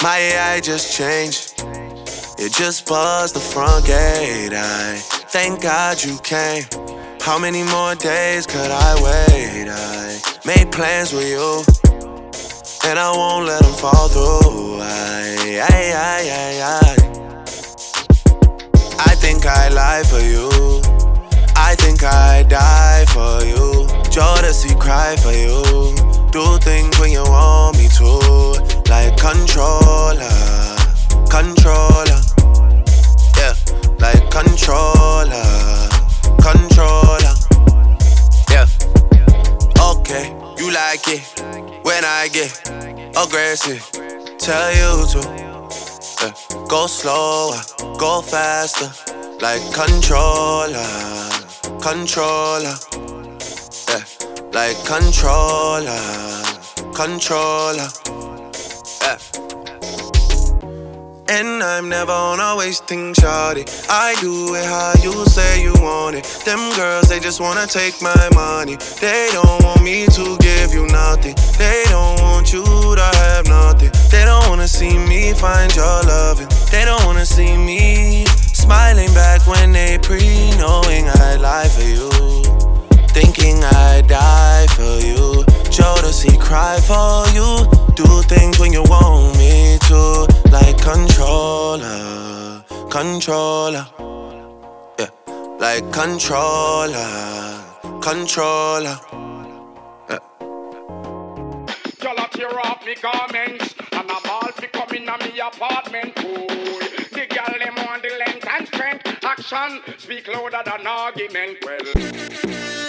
My AI just changed. It just buzzed the front gate. I thank God you came. How many more days could I wait? I made plans with you, and I won't let them fall through. I, I, I, I, I. I think I lie for you. I think I die for you. Jodeci cry for you. Do things when you want me to, like controller, controller, yeah, like controller, controller, yeah. Okay, you like it when I get aggressive. Tell you to. Yeah. Go slower, go faster, like controller, controller. Yeah, like controller, controller. And I'm never on a wasting shawty. I do it how you say you want it. Them girls, they just wanna take my money. They don't want me to give you nothing. They don't want you to have nothing. They don't wanna see me find your loving. They don't wanna see me smiling back when they pre knowing I lie for you. Thinking I die for you. Jodeci cry for controller. Yeah, like controller, controller. Yeah. Y'all tear off me garments And I'm all fi come in a me apartment Boy, the girl them want the length and strength Action speak louder than argument Well,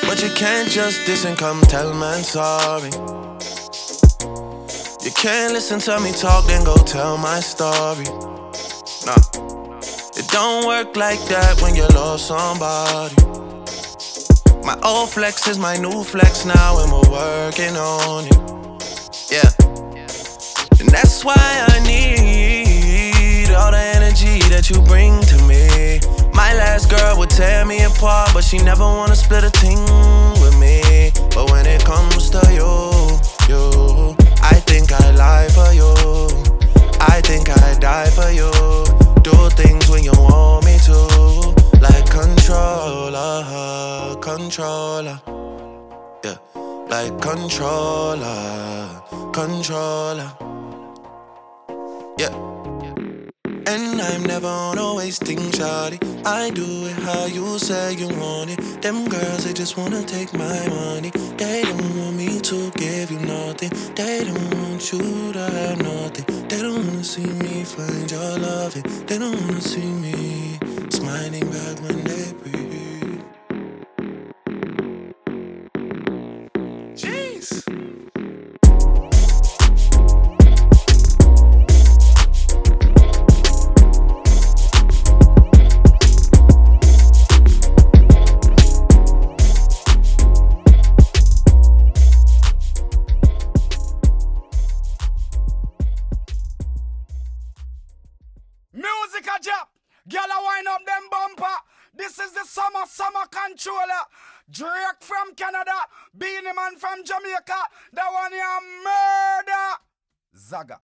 But you can't just diss and come tell man sorry. You can't listen to me talk, then go tell my story. Nah, don't work like that when you love somebody. My old flex is my new flex now, and we're working on it. Yeah, and that's why I need all the energy that you bring to me. My last girl would tear me apart, but she never wanna split a thing with me. But when it comes to you, you, controller. Yeah, like controller, controller. Yeah. And I'm never on a wasting shawty. I do it how you say you want it. Them girls, they just wanna take my money. They don't want me to give you nothing. They don't want you to have nothing. They don't wanna see me find your loving. They don't wanna see me smiling back when they breathe. Jeez. music a a wind up them bumper. This is the summer, summer controller Drake from Canada Beenie Man from Jamaica That one here murder. Zaga